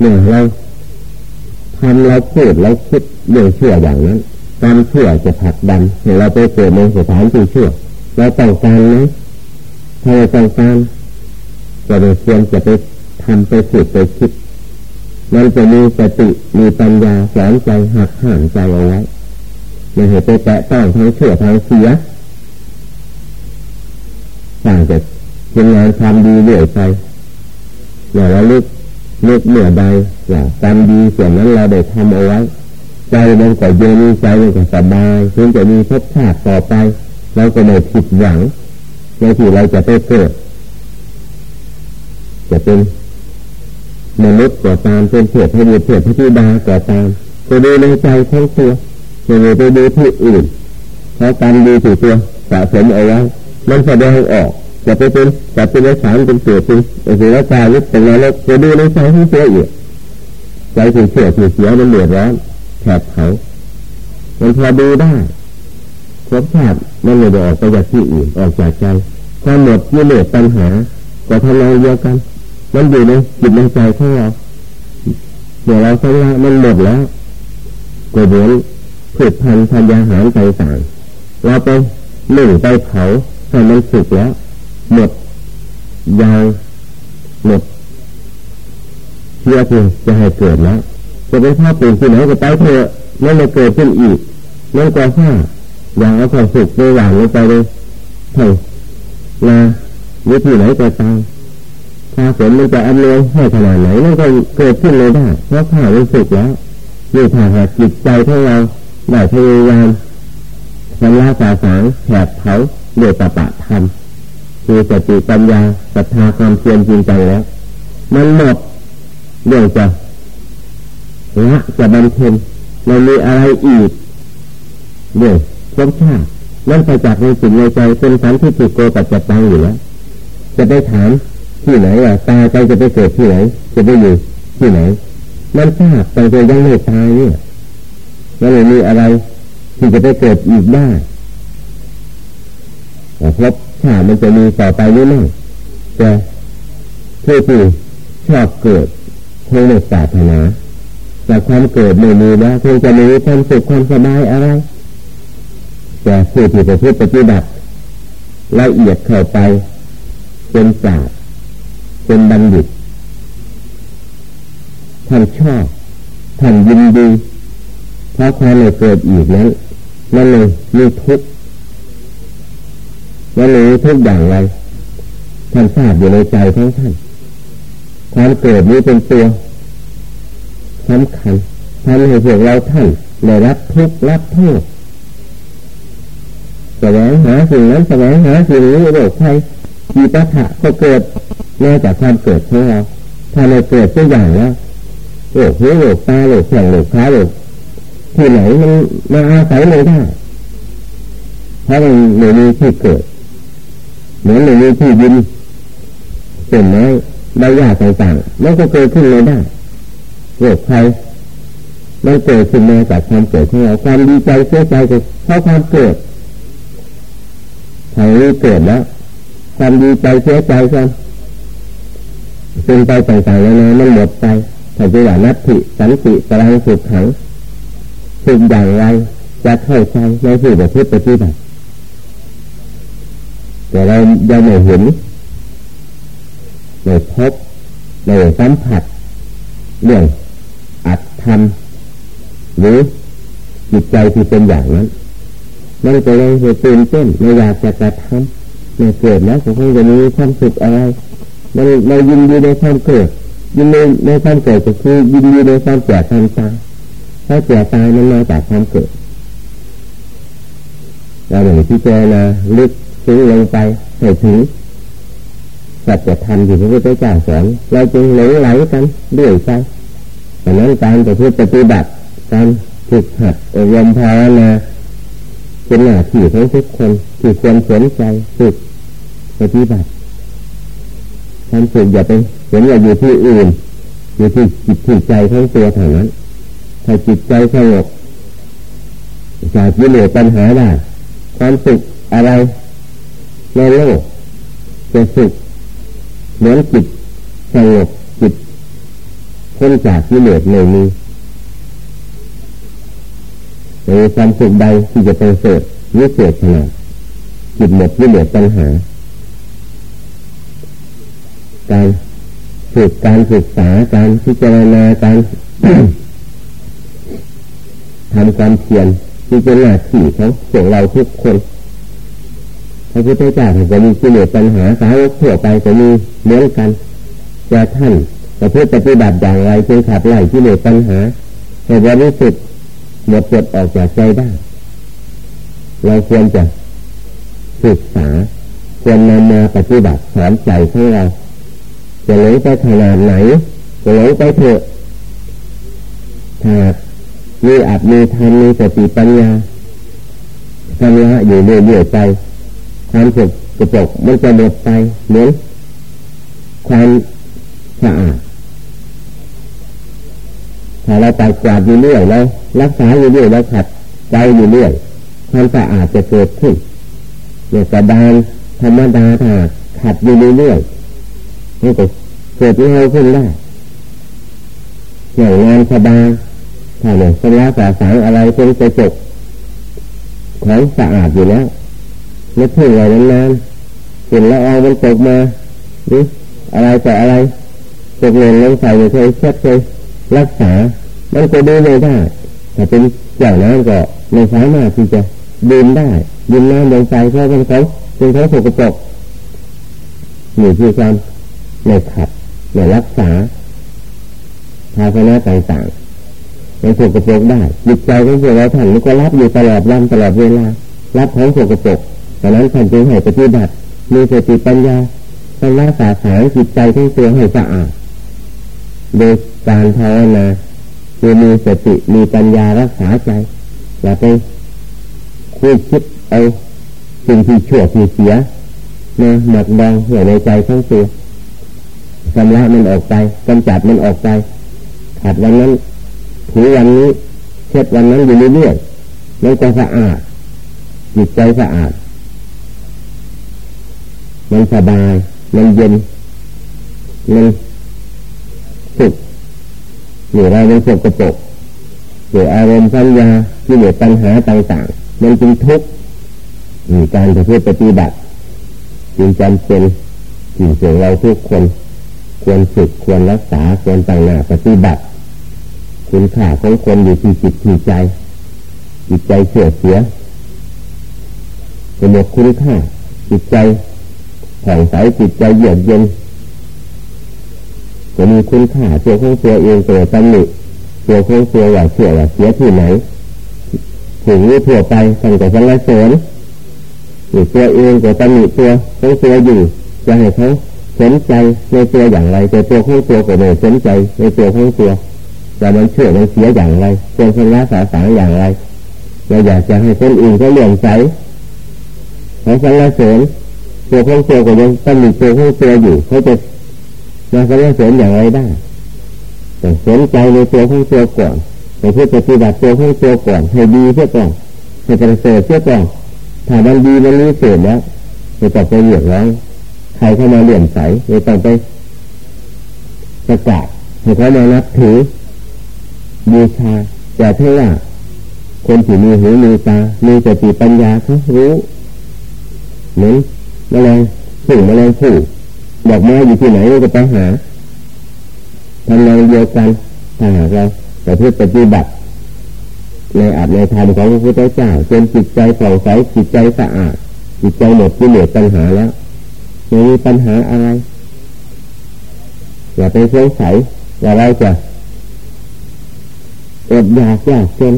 หนึ่งเราทำเราพูดเราคิดเรื่องเชื่ออย่างนั้นการเชื่อจะผลักดันให้เราไปเกิดในสถานที่เชื่อเราต้องการไหมถ้าเราต้องการก็เลยควรจะไปทำไปพูดไปคิดมันจะมีสติมีปัญญาสอนใจหักห่างใจเอาไว้ไม่ให้ไปแตะต้องทางเชื่อทางเสียสร้างจะเป็นงานทำดีเรื่อยไปอย่าละลึก ลึกเหนือใดอย่าทำดีส่วนนั้นเราได้ทำเอาไว้ใจมันก็เย็นใจมันก็สบายถึงจะมีภพชาติต่อไปเราก็ไม่ผิดหวังในที่เราจะไปเกิดจะเป็นมนุษย์ก็ตามเป็นเทพให้ดูเทพพระธิดาก็ตามจะดูในใจของตัวจะดูไปดูที่อื่นเพราะการดีที่ตัวสะสมเอาไว้มันแสดงออก จะไปเป็นจะเป็นในสารเป็นเกิดเป็นสุรกายหรือเป็นนรกจะดูในใจของตัวอีกใจที่เชื่อที่เสียมันเดือดร้อนแผดเผามันพอดูได้ครบชาติมันเลยออกไปจากที่อื่นออกจากใจความหมดยิ่งเหลือปัญหาก็ทำลายเดียวกัน มันอยู่ในจิตในใจของเราเดี๋ยวเราสังละมันหมดแล้วก็เหมือนพืชพันธุ์ธัญญาหารต่างเราไปหนึ่งไปเผาให้มันสุกแล้ว หมดยาวหมดเชื่อที่จะให้เกิดแล้วจะไปพ่อปู่ที่ไหนก็ไปเถอะไม่มาเกิดขึ้นอีกนั่นก็ห้าอย่างเอาความสุขไปหวานลงไปเลยเท่านาวิธีไหนก็ตามถ้าฝนมันจะอำนวยให้ขนาดไหนมันก็เกิดขึ้นเลยได้เพราะข้าวมันสุกแล้วนี่ถ้าหากจิตใจของเราได้พยายามชำระสาสางแผดเผาเดือดตะปะทำ อสติปัญญาศรัทธาความเพียรจริงจังแล้ว มันหมดเรื่องจะละจะบำเพ็ญมันมีอะไรอีกเรื่องครบชาตินั่นไปจากในจิตในใจเป็นสันที่ถูกโกปัจจตังอยู่แล้วจะได้ถามที่ไหนอะตายไปจะไปเกิดที่ไหน จะไปอยู่ที่ไหนมันทราบแต่ยังไม่ตายเนี่ยมันเลยมีอะไรที่จะไปเกิดอีกได้แต่พบ ชามันจะมีต่อไปหรือไม่แต่ผู้ที่ชอบเกิดคงไม่ศาสนาแต่ความเกิดไม่มีแล้วคงจะมีความสุขความสบายอะไรแต่ผู้ที่จะพูดปฏิบัติละเอียดเข้าไป เป็นศาสตร์เป็นบัณฑิตท่านชอบท่านยินดีเพราะความไม่เกิดอีกนั้นนั่นเลยมีทุกข์ นั่นเลยทุกอย่างไรท่านทราบอยู่ในใจของท่านความเกิดนี้เป็นตัวสำคัญทำให้พวกเราท่านได้รับทุกข์รับโทษแสวงหาสิ่งนั้นแสวงหาสิ่งนี้โรคภัยมีปัญหาก็เกิดมาจากความเกิดของเราถ้าเราเกิดตัวอย่างแล้วโรคหูโรคตาโรคแขงโรคขาโรคที่ไหนมันมาอาศัยไม่ได้เพราะมันไม่มีที่เกิด เหมือนไม่มีที่ดินเป็นไม้ใบหญ้าต่างๆมันก็เกิดขึ้นเลยได้โรคภัยมันเกิดขึ้นมาจากความเกิดของเราความดีใจเสียใจก็เพราะความเกิดถ้านี้เกิดแล้วความดีใจเสียใจกันเป็นไปต่างๆแล้วมันหมดไปถ้าจะว่านัตถิสันติกำลังสุดขังสิ่งอย่างไรจะเข้าใจในที่ประพฤติปฏิบัติ แต่เรายังไม่เห็นไม่พบไม่สัมผัส เรื่องอัดทำหรือจิตใจที่เป็นอย่างนั้นมันก็เลยตื่นเต้นไม่อยากจะกระทำไม่เกิดแล้วคงจะมีความสุขอะไรเราเรายินดีในความเกิด ยินดีในความเกิดก็คือยินดีในความแก่ความตายถ้าแก่ตายมันมาจากความเกิดเราหนึ่งที่เจนะลึก ซึ้งลงไปให้ถึงสัจธรรมที่พระพุทธเจ้าสอนเราจึงหลงไหลกันเรื่อยไปดังนั้นการปฏิบัติการฝึกหัดอบรมภาวนาเป็นหน้าที่ของทุกคนที่ควรสนใจฝึกปฏิบัติทำฝึกอย่าไปเห็นว่าอยู่ที่อื่น อยู่ที่จิตที่ใจของตัวเท่านั้นถ้าจิตใจสงบจากกิเลสปัญหาได้ความสุขอะไร ในโลกจะสุขเหมือนจิตสงบจิตพ้นจากกิเลสเลยมีในความสุขใดที่จะเป็นเสดวิเศษขนาดจิตหมดกิเลสปัญหา การฝึกการศึกษาการพิจารณาการทำความเพียรที่เป็นหน้าที่ของพวกเราทุกคน พระพุทธเจ้าจะมีกิเลสปัญหาสาวกทั่วไปจะมีเหมือนกันแต่ท่านประพฤติปฏิบัติอย่างไรจึงขับไล่กิเลสปัญหาให้บริสุทธิ์หมดจดออกจากใจได้ เราควรจะศึกษาควรนำมาปฏิบัติสอนใจของเราจะหลงไปขนาดไหนจะหลงไปเถอะถ้ามีอัดมีทำมีสติปัญญาทำละอยู่เรื่อยๆไป ความสุขกระจกมันจะหมดไปเหมือนความสะอาดถ้าเราตัดกวาดอยู่เรื่อยเรารักษาอยู่เรื่อยเราขัดใจอยู่เรื่อยความสะอาดจะเกิดขึ้นเนี่ยกระดานธรรมดาถ้าขัดอยู่เรื่อยนี่ก็เกิดเงาขึ้นได้อย่างงานสบายถ้าเนี่ยสำลักสาสางอะไรเป็นกระจกของสะอาดอยู่แล้ว ไม่เพิ่งไว้นานๆเห็นล้วเอามันตกมาหรืออะไรแต่อะไรตกหล่นลงใส่เคยเช็ดเคยรักษา มันก็ดูไม่ได้แต่เป็นอย่างนั้นก็ไม่สามารถที่จะดื่มได้ดื่มน้ำลงใจเพราะเป็นเขาเป็นเขาสกปรกนี่คือการไม่ขัดไม่รักษาภาชนะต่างๆในสกปรกได้จิตใจของพวกเราท่านก็รับอยู่ตลอดวันตลอดเวลา รับของสกปรก ดังนั้นท่านจึงให้ปฏิบัติ มีสติปัญญาต้องรักษาสารจิตใจทั้งตัวให้สะอาด โดยการภาวนาคือมีสติมีปัญญารักษาใจ อย่าไปคุยคิดเอาสิ่งที่ชั่วที่เสียมาหมักดองหัวในใจทั้งตัวชำระมันออกไปกำจัดมันออกไปขัดวันนั้นถือวันนี้เช็ดวันนั้นอยู่เรื่อยๆมันก็สะอาดจิตใจสะอาด มันสบาย มันเย็น มันสุขหรือเราเป็นสุขกรกหรืออารมณ์สัญญาที่เหลือปัญหาต่างๆ มันจึงทุกข์การปฏิบัติจึงจำเป็นสิ่งเสียงเราทุกคน ควรฝึกควรรักษาควรตั้งหน้าปฏิบัติ คุณค่าของคนอยู่ที่จิตที่ใจ จิตใจเสื่อเสียสมบคุณค่าจิตใจ ผ่องใสจิตใจเยือกเย็นจะมีคุณค่าตัวของตัวเองตัวตำหนิตัวของตัวว่าเสื่อว่าเสียที่ไหนถึงนี้ทั่วไปสั่งแต่สังเสริญหรือตัวเองตัวตำหนิตัวของตัวอยู่จะให้เขาสนใจในตัวอย่างไรแต่ตัวของตัวก็ไม่สนใจในตัวของตัวแต่มันเชื่อมันเสียอย่างไรเป็นชนะสาสางอย่างไรเราอยากจะให้คนอื่นเขาเลื่อมใสเขาสรรเสริญ ตัวของตัวก็ยังตั้งมีตัวของตัวอยู่เขาจะมาสรรเสริญอย่างไรได้แต่สนใจในตัวของตัวก่อนแต่เพื่อปฏิบัติตัวของตัวก่อนให้ดีเพื่อก่อนให้ประเสริฐเพื่อก่อนถ้ามันดีมันรู้เสร็จแล้วจะต้องไปเหยียบร้องใครเข้ามาเลื่อมใสจะต้องไปประกาศให้เขามานับถือบูชาแต่ถ้าว่าคนที่มีหูมีตามีสติปัญญาเขารู้เหมือน แมลงผู้แมลงผู้ดอกไม้อยู่ที่ไหนก็ไปหาทำงานเดียวกันถ้าหากเราแต่เพื่อปฏิบัติในอาจในธรรมของพระพุทธเจ้าจนจิตใจผ่องใสจิตใจสะอาดจิตใจหมดที่เหลือปัญหาแล้วไม่มีปัญหาอะไรอย่าไปสงสัยว่าเราจะอดอยากยากจน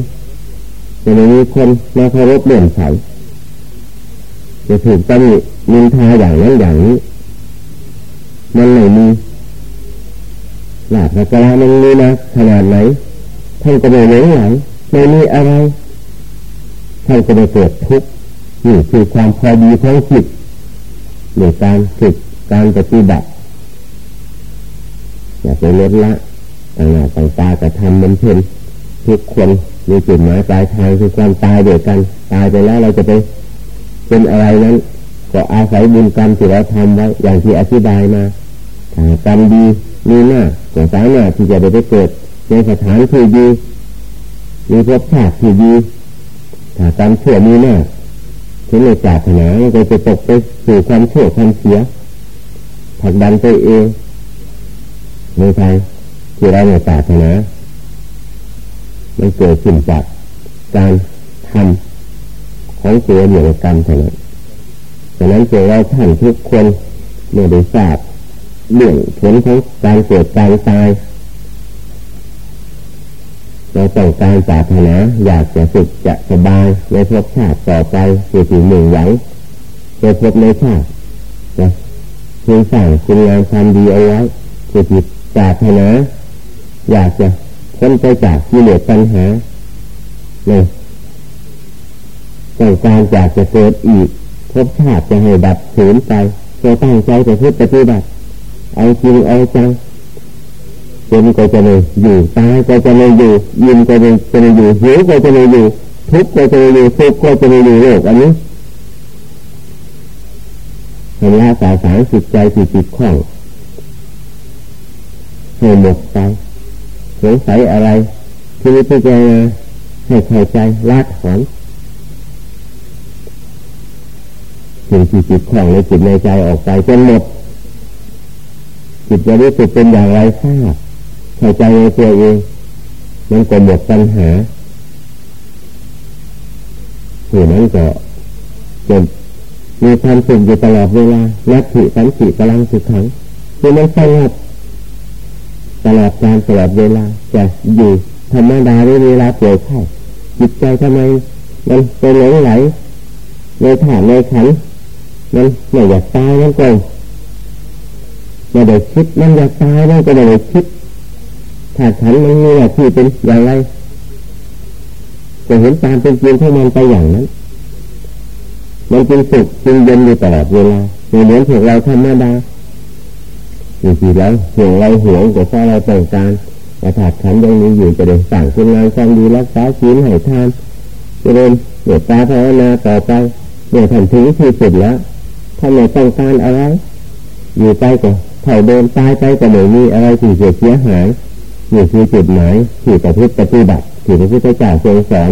จะม่มีคนมาเคารพเลื่อมใส จะถูกตำหนินินทาอย่างนั้นอย่างนี้ มันไหนมีหลาบกระลามันมีนะขนาดไหนท่านก็ไม่หลงไหลไม่มีอะไรท่านก็ไม่เกิดทุกข์นี่คือความพอดีของจิตในการฝึกการปฏิบัติอย่าไปลดละต่างหน้าต่างตากระทำมันเพ่นทุกคนมีจุดหมายปลายทางคือความตายเดียวกัน ตายไปแล้วเราจะไป เป็นอะไรนั้น ก็อาศัยบุญกรรมที่เราทำไว้อย่างที่อธิบายมาถ้ากรรมดีมีหน้าก็สามารถที่จะได้ไปเกิด ในสถานที่ดีมีภพชาติที่ดีถ้าตามเชื่อมีหน้าถึงในศาสนาก็จะตกไปสู่ความเชื่อความเสียผลักดันตัวเองในทางที่เราในศาสนามันเกิดขึ้นจากการทำ ของตัวเหนือกรรมเท่านั้นดังนั้นเจอเราท่านทุกคนเมื่อได้ทราบเรื่องผลของการเกิดการตายเราต้องการศาสนาอยากจะสุขจะสบายในภพชาติต่อไปคือสิ่งหนึ่งหวังในภพในชาตินะพึงสั่งคุณงานทำดีเอาไว้คือจิตศาสนาอยากจะพ้นไปจากกิเลสปัญหาเนี่ย ต้องการอยากจะเกิดอีกภพชาติจะให้ดับสูญไปจะตั้งใจจะพุทธปฏิบัติเอาจริงเอาจังเป็นก็จะไม่อยู่ตายก็จะไม่อยู่ยินก็จะจะไม่อยู่หิวก็จะไม่อยู่ทุกข์ก็จะไม่อยู่สุขก็จะไม่อยู่โลกอันนี้เห็นละสาสารจิตใจจิตจิตข้องให้หมดไปสงสัยอะไรที่นี้พิจารณาให้เข้าใจละถอน สิ่งที่จิตข้องในจิตในใจออกไปจนหมดจิตจะรู้สึกเป็นอย่างไรทราบเข้าใจในตัวเองมันก็หมดปัญหาผู้นั้นก็จะมีความสุขอยู่ตลอดเวลานักถิสันติกำลังสุขขังคือมันสงบตลอดการตลอดเวลาจะอยู่ธรรมดาในเวลาป่วยไข้จิตใจทำไมมันเป็นหลงไหลในฐานในขัน มันไม่อยากตายนั่นก็ไม่ได้คิดมันอยากตายนั่นก็ไม่ได้คิดถ้าขันมันมีหน้าที่เป็นอย่างไรจะเห็นตามเป็นจริงของมันไปอย่างนั้นมันเป็นสุขเป็นเย็นอยู่ตลอดเวลาเหมือนพวกเราธรรมดาจริงๆแล้วห่วงเราห่วงแต่ถ้าเราต้องการแต่ถาดขันยังมีอยู่จะได้สั่งคุณงานความดีรักษาศีลให้ทานจะเดินเมตตาภาวนาต่อไปเมื่อท่นถึงที่สุดแล้ว ท่านไม่ต้องการอะไรอยู่ไปก็เท่าเดินตายไปก็ไม่มีอะไรที่จะเสียหายนี่คือจุดหมายที่ประพฤติปฏิบัติที่พระพุทธเจ้าทรงสอน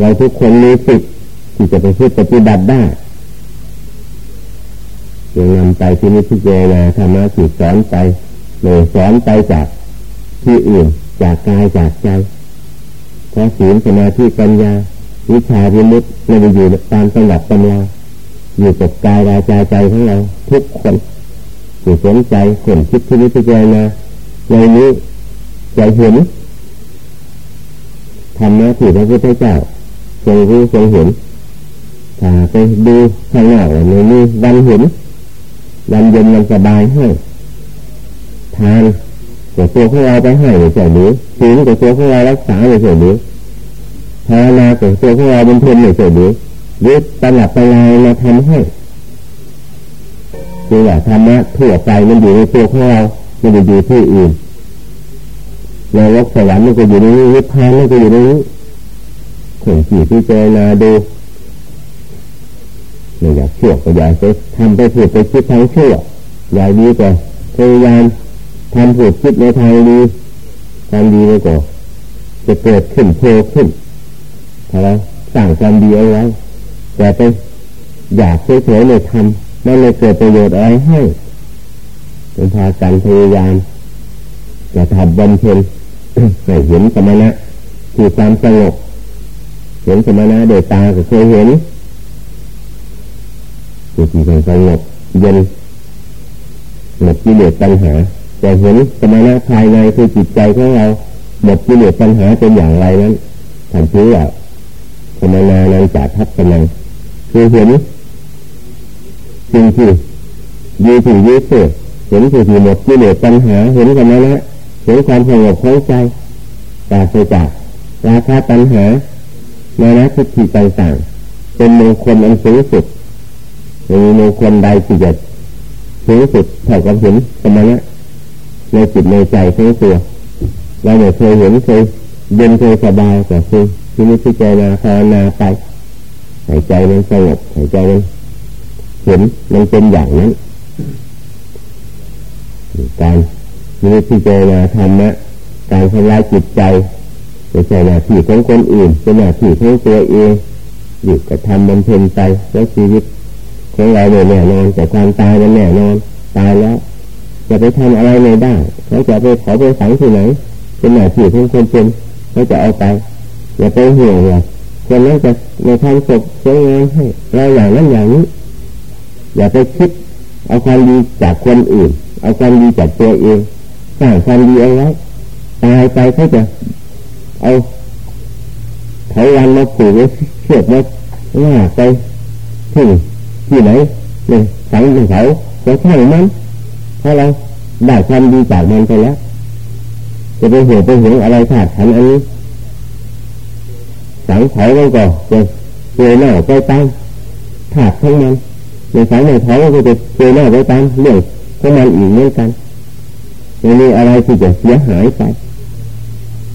เราทุกคนมีสิทธิ์ที่จะไปพฤติปฏิบัติได้ยังนำไปที่นิพพานธรรมะที่สอนไปเมื่อสอนไปจากที่อื่นจากกายจากใจเพราะศีลสมาธิปัญญาวิชาวิมุตติไม่ได้อยู่ตามตำรับตำรา อยู่กับกายวาจาใจของเราทุกคนที่สนใจคนคิดที่นิพพานในนี้จะเห็นธรรมะที่พระพุทธเจ้าทรงรู้ทรงเห็นถ้าไปดูข้างนอกในนี้วันเห็นวันเย็นวันสบายให้ทานแต่ตัวของเราไปให้ในส่วนนี้ศีลแต่ตัวของเรารักษาในส่วนนี้ภาวนาแต่ตัวของเราบำเป็นเพียในส่ วนนี้ยึดตลับตลายมาทำให้คือว่าธรรมะทั่วไปมันอยู่ในตัวของเราไม่ได้อยู่ที่อื่นในโลกสวรรค์มันก็อยู่ในนี้นิพพานมันก็อยู่ในนี้คนที่พิจารณาดูไม่อยากเชื่อก็อยากจะทำไปผิดไปคิดทางเชื่ออยากดีก็พยายามทำผิดคิดในทางดีทำดีแล้วก็จะเกิดขึ้นโผล่ขึ้นถ้าเราสั่งความดีเอาไว้ แต่ไปอยากเฉยๆเลยทำไมันเลยเกิดประโยชน์อะไรให้เป็นพากันพยายามจะทำบำเพ็ญให้เห็นสมณะคือความสงบเห็นสมณะโดยตาก็เคยเห็นจิตที่สงบเย็นหมดกิเลสปัญหาจะเห็นสมณะภายในคือจิตใจของเราหมดกิเลสปัญหาเป็นอย่างไรนั้นท่านชื่อว่าสมณะนั้นจะทับกำลัง คือเห็นสิ่งที่ยีที่ยีเสือเห็นสิ่งที่หมดกิเลสปัญหาเห็นสมณะเห็นความสงบของใจปราศจากราคาปัญหาในนักทิฏฐิต่างๆเป็นมงคลอันสูงสุดมีมงคลใดที่จะสูงสุดเท่ากับเห็นสมณะในจิตในใจทั้งตัวเราไม่ยเคยเห็นเคยเย็นเคยสบายแต่คือที่นี้พิจารณาภาวนาไป หายใจมันสงบหายใจมันเห็นมันเป็นอย่างนั้น การมีพิจารณาธรรมะการทำลายจิตใจไม่ใช่หน้าที่ของคนอื่นเป็นหน้าที่ของตัวเองอยู่กับทำบำเพ็ญไปแล้วชีวิตของเราเนี่ยแน่นอนแต่ความตายมันแน่นอนตายแล้วจะไปทำอะไรไม่ได้เขาจะไปขอไปสังที่ไหนเป็นหน้าที่ของคนเป็นเขาจะเอาไปอย่าไปห่วงว่า คนนั้นจะในทางศพสวยงามให้เราอย่างนั้นอย่างนี้ อย่าไปคิด เอาความดีจากคนอื่น เอาความดีจากตัวเองสร้างความดีเอาไว้ตายไปเขาจะเอาเถวันมาผูกไว้เชือกมาว่าไปถึงที่ไหนเนี่ยสังเขาจะใช่มันเพราะเราได้ความดีจากมันไปแล้วจะไปเหี่ยไปเหี่ยอะไรขาดขันอันนี้ สังเขาก็ก็จะเจอหน้าไปตามขาดทั้งมันในสังในเขาก็จะเจอหน้าไปตามเรื่องของมันอีกเหมือนกันไม่มีอะไรที่จะเสียหายไป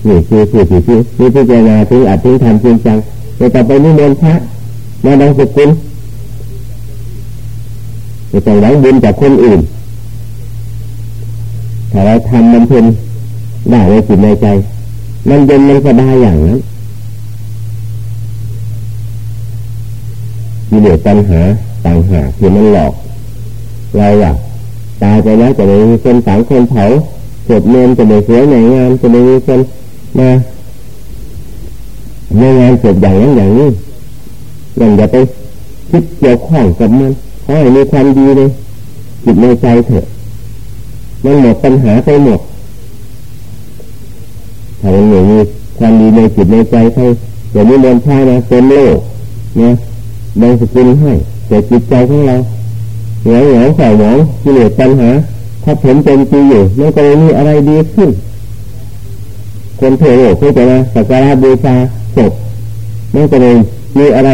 นี่คือคือคือคือนี่พิจารณาถึงอาจถึงทำจริงจังแต่ต่อไปนี่มนพระมาดังสกุลจะต้องหวังบุญจากคนอื่นถ้าเราทำมันเพ็ญได้ในจิตในใจ มันเย็นมันสบายอย่างนั้น มีเหลือปัญหาต่างหากที่มันหลอก เราอะตายไปแล้วจะมีคนสังคนเผาสวดมนจะไม่สวยในงานจะไม่มีคนมาในงานศพอย่างนั้นอย่างนี้อย่างอย่าไปคิดเกี่ยวข้องกับมันขอให้มีความดีเลยจิตในใจเถอะมันหมดปัญหาไปหมดถ้ามันไม่มีความดีในจิตในใจใครเดี๋ยวนี้มนต์พานะเต็มโลกนะ บางสกุลให้ แต่จิตใจของเราเหงาเหงาใส่หมองกิเลสปัญหาถ้าผมเป็นจีอยู่มันก็ไม่มีอะไรดีขึ้น คนเทโลกเขาจะมาสักการะบูชาศพมันก็เลยมีอะไร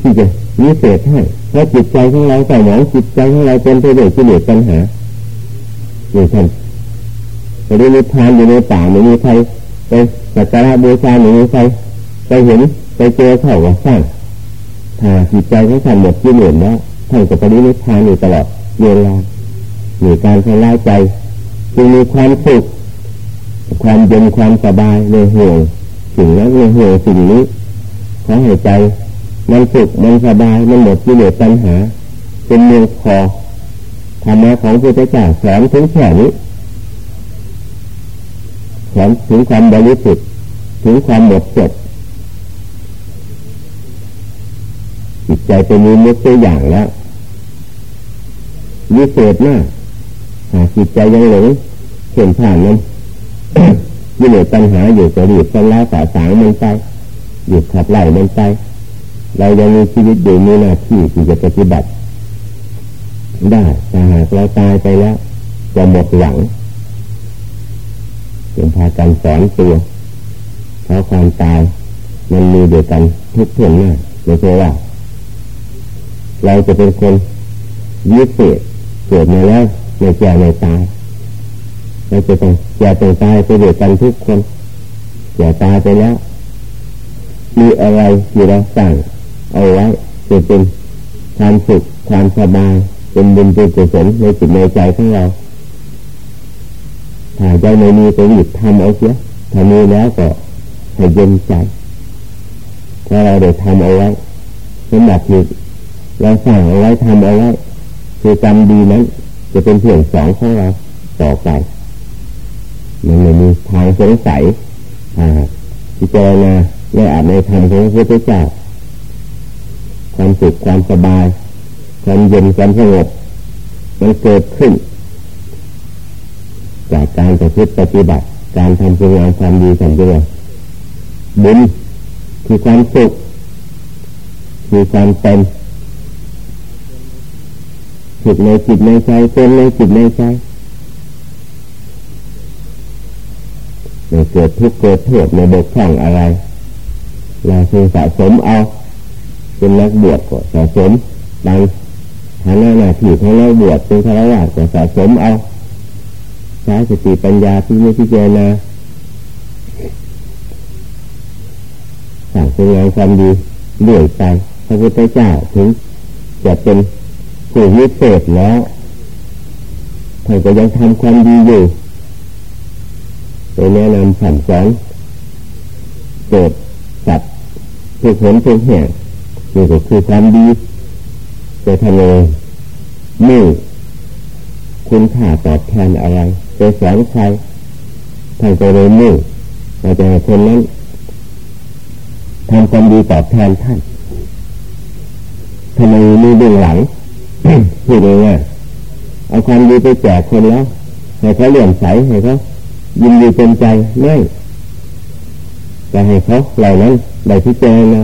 ที่จะมีเศษให้เพราะจิตใจของเราใส่หมองจิตใจของเราเป็นเทโลกกิเลสปัญหาอยู่ท่านไดูนิพพานอยู่ในป่าไม่มีใครไปสักการะบูชาไม่มีใครไปเห็นไปเจอเขาว่าสร้าง ถ้าจิตใจของท่านหมดกิเลสแล้วท่านจะไปนิพพานอยู่ตลอดเวลามีการทำลายใจจึงมีความสุขความเย็นความสบายในห่วงสิ่งนั้นในห่วงสิ่งนี้ขอให้ใจมันสุขมันสบายมันหมดกิเลสปัญหา เป็นเมืองพอธรรมะของพระเจ้าสอนถึงแค่นี้สอนถึงความบริสุทธิ์ถึงความหมดจด จิตใจเป็นมีมุกตัวอย่างแล้ววิเศษมากหากจิตใจยังหลงเห็นผ่านนั้นยิเลสปัญหาอยู่จะรีบสละสาสางมันไปหยุดขับไล่มันไปเรายังมีชีวิตอยู่มีหน้าที่ที่จะปฏิบัติได้แต่หากเราตายไปแล้วจะหมดหวังจึงพากันสอนตัวเพราะความตายมันมีเดียวกันทุกคนหน้าไม่ใช่ว่า เราจะเป็นคนยึดเศษเกิดมาแล้วไม่แก่ไม่ตายเราจะต้องแก่ต้องตายไปเดียวกันทุกคนแก่ตายไปแล้ว มีอะไรที่เราสั่งเอาไว้จะเป็นความสุขความสบายเป็นบุญเป็นกุศลในจิตในใจของเราถ้าใจไม่มีก็รีบทำเอาเสียถ้ามีแล้วก็ให้เย็นใจถ้าเราได้ทำเอาไว้สมบัติที่ เราสั่งเอาไว้ทำเอาไว้คือกรรมดีนั้น จะเป็นเพียงสองของเราต่อไปมันไม่มีทางสงสัยพิจารณาในอาจในธรรมของพระพุทธเจ้าความสุขความสบายความเย็นความสงบมันเกิดขึ้น จากการประพฤติปฏิบัติ การทำคุณงามความดีทำด้วยบุญคือความสุขคือความเป็น สุขในจิตในใจเป็นในจิตในใจไม่เกิดทุกข์เกิดโทษในบกพร่องอะไรเราคือสะสมเอาเป็นนักบวชก็สะสมดังฐานะหน้าที่ของเราบวชเป็นฆราวาสก็สะสมเอาใช้สติปัญญาที่มีที่เจนาสั่งเป็นงานความดีเรื่อยไปพระพุทธเจ้าถึงจะเป็น ผู้วิเศษแล้วท่านก็ยังทำความดีอยู่ไปแนะนำสั่งสอนเกิดสัตว์ทุกผลทุกแห่งนี่ก็คือความดีไปทะเลไม่คุณค่าตอบแทนอะไรไปสอนใครท่านก็เลยมุ่งเราจะให้คนนั้นทำความดีตอบแทนท่านทำไมมีเบื้องหลัง พูดง่ายๆเอาความดีไปแจกคนแล้วให้เขาเลื่อมใสให้เขายินดีเป็นใจไม่จะให้เขาเหล่านั้นได้พิจารณา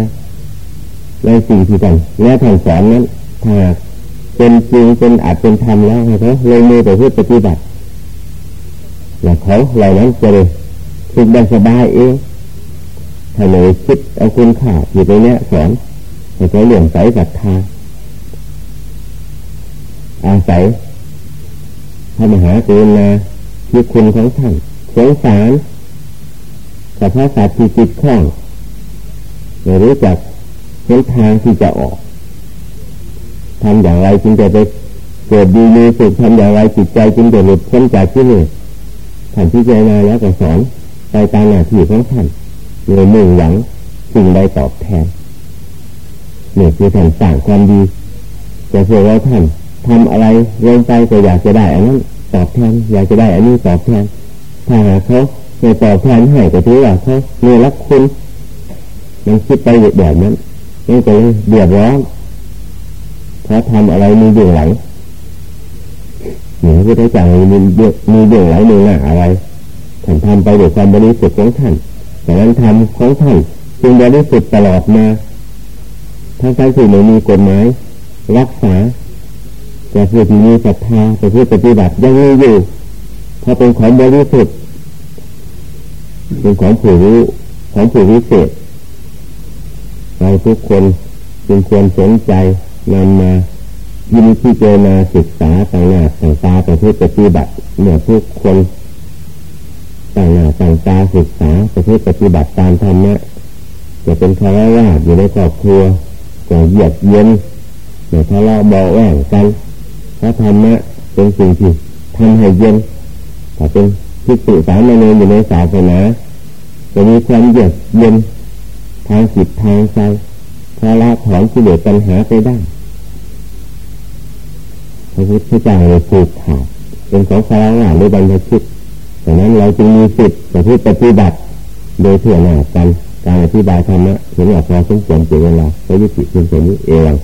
ในสิ่งที่ท่านและท่านสอนนั้นถ้าเป็นจริงเป็นอาจเป็นธรรมแล้วให้เขาลงมือไปเพื่อปฏิบัติแล้วเขาเหล่านั้นจะเลยฝึกได้สบายเองถ้าเลยคิดเอาคุณค่าอยู่ในนี้สอนให้เขาเลื่อมใสศรัทธา อาศัยพระมหากรุณาที่คุณของท่านสงสารแต่พระสัตว์ที่จิตข้องไม่รู้จักเส้นทางที่จะออกทำอย่างไรจึงจะไปเกิดดีมีสุขทำอย่างไรจิตใจจึงจะหลุดพ้นจากที่นี่ท่านพิจารณาแล้วก็สอนไปตามหน้าที่ของท่านเลยมุ่งหวังสิ่งใดตอบแทนเนี่ยคือท่านสร้างความดีแต่เพื่อว่าท่าน ทำอะไรลงไปก็อยากจะได้อันนั้นตอบแทนอยากจะได้อันนี้ตอบแทนถ้าหาเขาไม่ตอบแทนให้ก็ถือว่าเขาเนื่อรักคุณมันคิดไปแบบนั้นนี่ก็เลยเดือดร้อนเพราะทำอะไรมีเบื้องหลเหนือพระเจ้ามีมีเบื้องหลมีหน้าอะไรท่านทำไปด้วยความบริสุทธิ์ของท่านแต่นั้นทำของท่านจึงบริสุทธิ์ตลอดมาทั้งทั้งที่ไม่มีกฎหมายรักษา แต่ผู้ที่มีศรัทธาแต่ผู้ปฏิบัติยังมีอยู่พอเป็นของบริสุทธิ์เป็นของผู้รู้ของผู้วิเศษเราทุกคนจึงควรสนใจนำมายินที่เจนาศึกษาต่างหน้าต่างตาประพฤติปฏิบัติเมื่อทุกคนต่างหน้าต่างตาศึกษาประพฤติปฏิบัติตามธรรมะจะเป็นคารวะอยู่ในครอบครัวจะเหยียดเย็นจะทะเลาะเบาแหวงกัน พราะธรรมะเป็นสิ่งที่ทำให้เย็นถ้าเป็นพิสุสามเณรอยู่ในศาสนาจะมีความเยือกเย็นทางจิตทางใจพอละถอนกิเลสปัญหาไปได้พระพุทธเจ้าเลยผูกขาดเป็นของสารวัตรหรือบรรพชิตดังนั้นเราจึงมีสิทธิ์จะพูดปฏิบัติโดยเถื่อนหน้ากันการอธิบายธรรมะถึงว่าพอสมควรเจเวลาพระยุติเพียงแค่นี้เอง